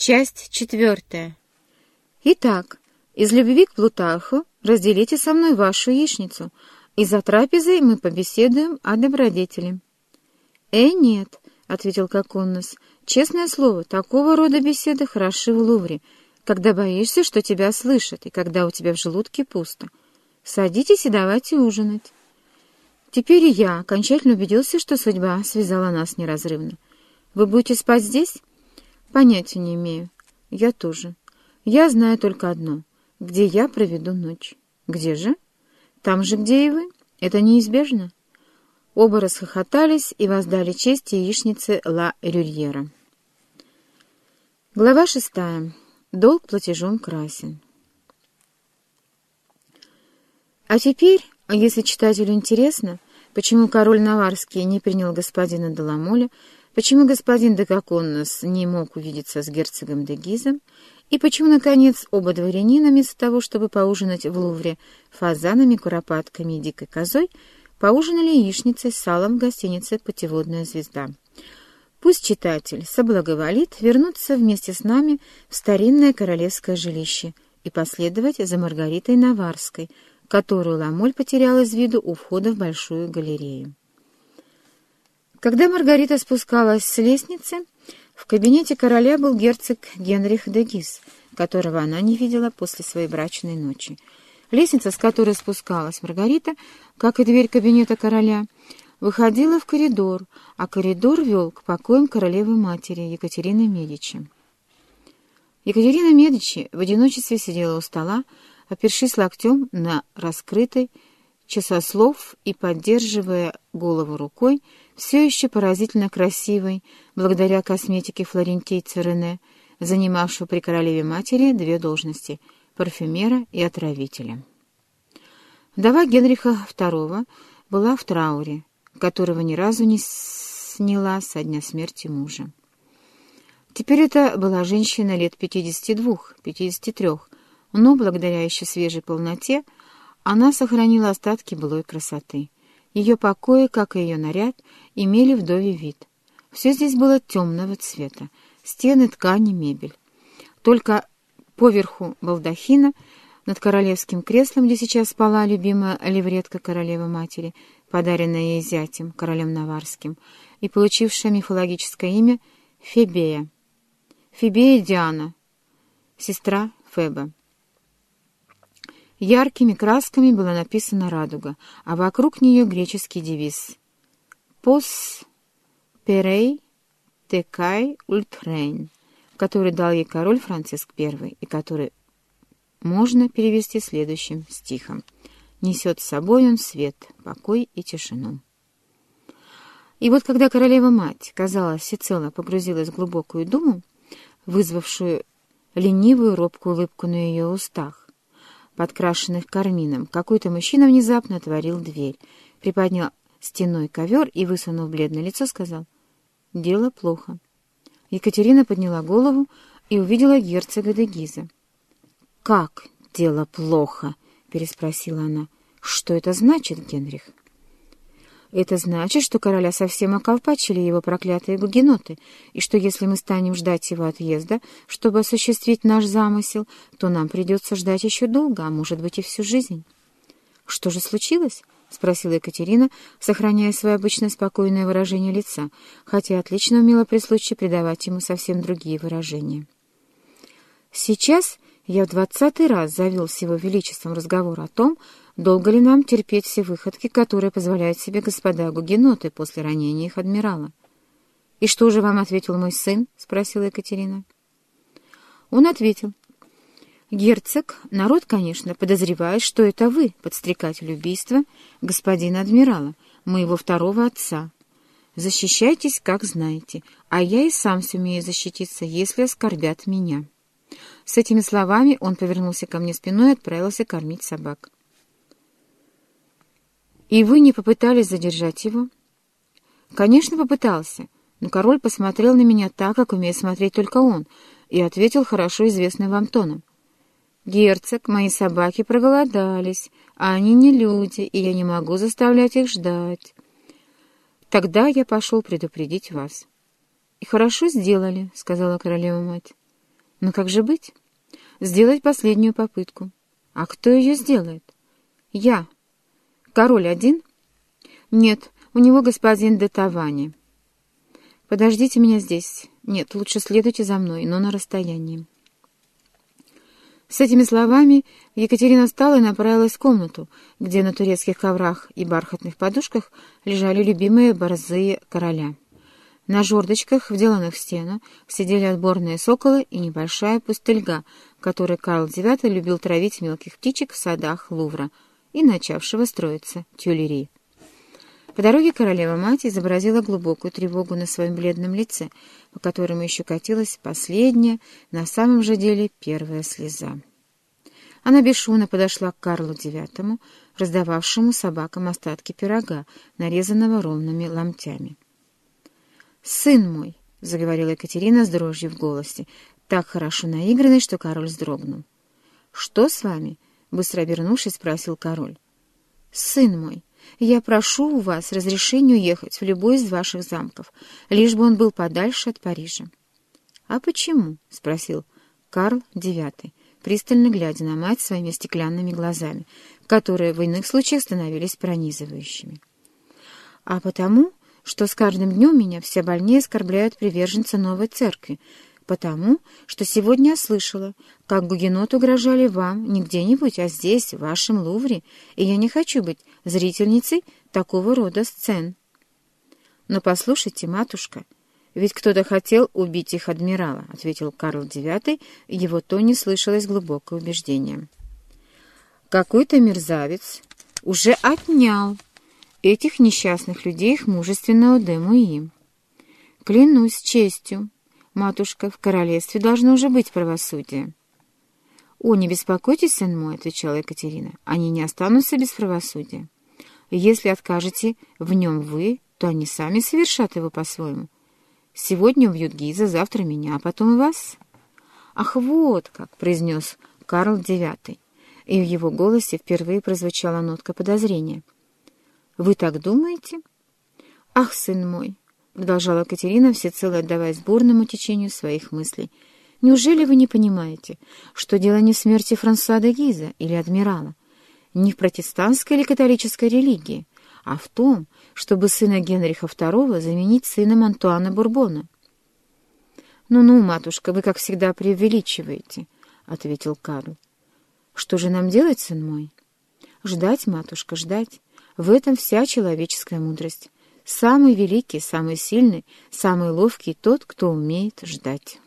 Часть четвертая. Итак, из любви к Плутарху разделите со мной вашу яичницу, и за трапезой мы побеседуем о добродетели. «Э, нет», — ответил Коконнос, — «честное слово, такого рода беседы хороши в Лувре, когда боишься, что тебя слышат, и когда у тебя в желудке пусто. Садитесь и давайте ужинать». Теперь я окончательно убедился, что судьба связала нас неразрывно. Вы будете спать здесь? Понятия не имею. Я тоже. Я знаю только одно. Где я проведу ночь. Где же? Там же, где и вы. Это неизбежно. Оба расхохотались и воздали честь яичнице Ла Рюльера. Глава шестая. Долг платежом красен. А теперь, если читателю интересно, почему король Наварский не принял господина Деламоля, почему господин де Коконнос не мог увидеться с герцогом де Гизом, и почему, наконец, оба дворянина, вместо того, чтобы поужинать в Лувре фазанами, куропатками и дикой козой, поужинали яичницей с салом в гостинице «Путеводная звезда». Пусть читатель соблаговолит вернуться вместе с нами в старинное королевское жилище и последовать за Маргаритой Наварской, которую Ламоль потерял из виду у входа в Большую галерею. Когда Маргарита спускалась с лестницы, в кабинете короля был герцог Генрих де Гис, которого она не видела после своей брачной ночи. Лестница, с которой спускалась Маргарита, как и дверь кабинета короля, выходила в коридор, а коридор вел к покоям королевы-матери Екатерины Медичи. Екатерина Медичи в одиночестве сидела у стола, опершись локтем на раскрытой часослов и поддерживая голову рукой, все еще поразительно красивой, благодаря косметике флорентийца Рене, занимавшего при королеве-матери две должности — парфюмера и отравителя. Вдова Генриха II была в трауре, которого ни разу не сняла со дня смерти мужа. Теперь это была женщина лет 52-53, но, благодаря еще свежей полноте, она сохранила остатки былой красоты. Ее покои, как и ее наряд, имели вдовий вид. Все здесь было темного цвета. Стены, ткани, мебель. Только поверху балдахина, над королевским креслом, где сейчас спала любимая левретка королевы-матери, подаренная ей зятем, королем Наварским, и получившая мифологическое имя Фебея. Фебея Диана, сестра Феба. Яркими красками была написана радуга, а вокруг нее греческий девиз «Пос перей текай ультрейн», который дал ей король Франциск I и который можно перевести следующим стихом «Несет с собой он свет, покой и тишину». И вот когда королева-мать, казалось, всецело погрузилась в глубокую думу, вызвавшую ленивую робкую улыбку на ее устах, подкрашенных кармином, какой-то мужчина внезапно отворил дверь, приподнял стеной ковер и, высунув бледное лицо, сказал «Дело плохо». Екатерина подняла голову и увидела герцога де Гиза. «Как дело плохо?» — переспросила она. «Что это значит, Генрих?» Это значит, что короля совсем околпачили его проклятые гугеноты, и что если мы станем ждать его отъезда, чтобы осуществить наш замысел, то нам придется ждать еще долго, а может быть и всю жизнь. «Что же случилось?» — спросила Екатерина, сохраняя свое обычно спокойное выражение лица, хотя отлично умела при случае придавать ему совсем другие выражения. «Сейчас я в двадцатый раз завел с его величеством разговор о том, Долго ли нам терпеть все выходки, которые позволяют себе господа гугеноты после ранения их адмирала? — И что же вам ответил мой сын? — спросила Екатерина. Он ответил. — Герцог, народ, конечно, подозревает, что это вы, подстрекатель убийства господина адмирала, моего второго отца. Защищайтесь, как знаете, а я и сам сумею защититься, если оскорбят меня. С этими словами он повернулся ко мне спиной и отправился кормить собак. «И вы не попытались задержать его?» «Конечно, попытался, но король посмотрел на меня так, как умеет смотреть только он, и ответил хорошо известным вам тоном. «Герцог, мои собаки проголодались, а они не люди, и я не могу заставлять их ждать. Тогда я пошел предупредить вас». «И хорошо сделали», — сказала королева-мать. Ну как же быть? Сделать последнюю попытку. А кто ее сделает? Я. Король один? Нет, у него господин де Тавани. Подождите меня здесь. Нет, лучше следуйте за мной, но на расстоянии. С этими словами Екатерина встала и направилась в комнату, где на турецких коврах и бархатных подушках лежали любимые борзые короля. На жердочках, вделанных в стену, сидели отборные соколы и небольшая пустельга, которой Карл IX любил травить мелких птичек в садах Лувра и начавшего строиться тюлери. По дороге королева-мать изобразила глубокую тревогу на своем бледном лице, по которому еще катилась последняя, на самом же деле первая слеза. Она бесшумно подошла к Карлу IX, раздававшему собакам остатки пирога, нарезанного ровными ломтями. «Сын мой!» — заговорила Екатерина с дрожью в голосе, так хорошо наигранной, что король вздрогнул. «Что с вами?» — быстро обернувшись, спросил король. «Сын мой!» Я прошу у вас разрешения уехать в любой из ваших замков, лишь бы он был подальше от Парижа. — А почему? — спросил Карл IX, пристально глядя на мать своими стеклянными глазами, которые в иных случаях становились пронизывающими. — А потому, что с каждым днем меня все больнее оскорбляют приверженцы новой церкви, потому что сегодня я слышала, как гугеноты угрожали вам не где-нибудь, а здесь, в вашем Лувре, и я не хочу быть зрительницей такого рода сцен. Но послушайте, матушка, ведь кто-то хотел убить их адмирала, — ответил Карл IX, и его тоне слышалось глубокое убеждение. Какой-то мерзавец уже отнял этих несчастных людей их мужественного Демуи. Клянусь честью, «Матушка, в королевстве должно уже быть правосудие». «О, не беспокойтесь, сын мой», — отвечала Екатерина, — «они не останутся без правосудия. Если откажете в нем вы, то они сами совершат его по-своему. Сегодня убьют Гиза, завтра меня, а потом вас». «Ах, вот как!» — произнес Карл IX, и в его голосе впервые прозвучала нотка подозрения. «Вы так думаете?» «Ах, сын мой, — продолжала Катерина, всецело отдаваясь бурному течению своих мыслей. «Неужели вы не понимаете, что дело не в смерти Франсуа де Гиза или адмирала, не в протестантской или католической религии, а в том, чтобы сына Генриха II заменить сыном Антуана Бурбона?» «Ну-ну, матушка, вы, как всегда, преувеличиваете», — ответил Карл. «Что же нам делать, сын мой?» «Ждать, матушка, ждать. В этом вся человеческая мудрость». Самый великий, самый сильный, самый ловкий тот, кто умеет ждать.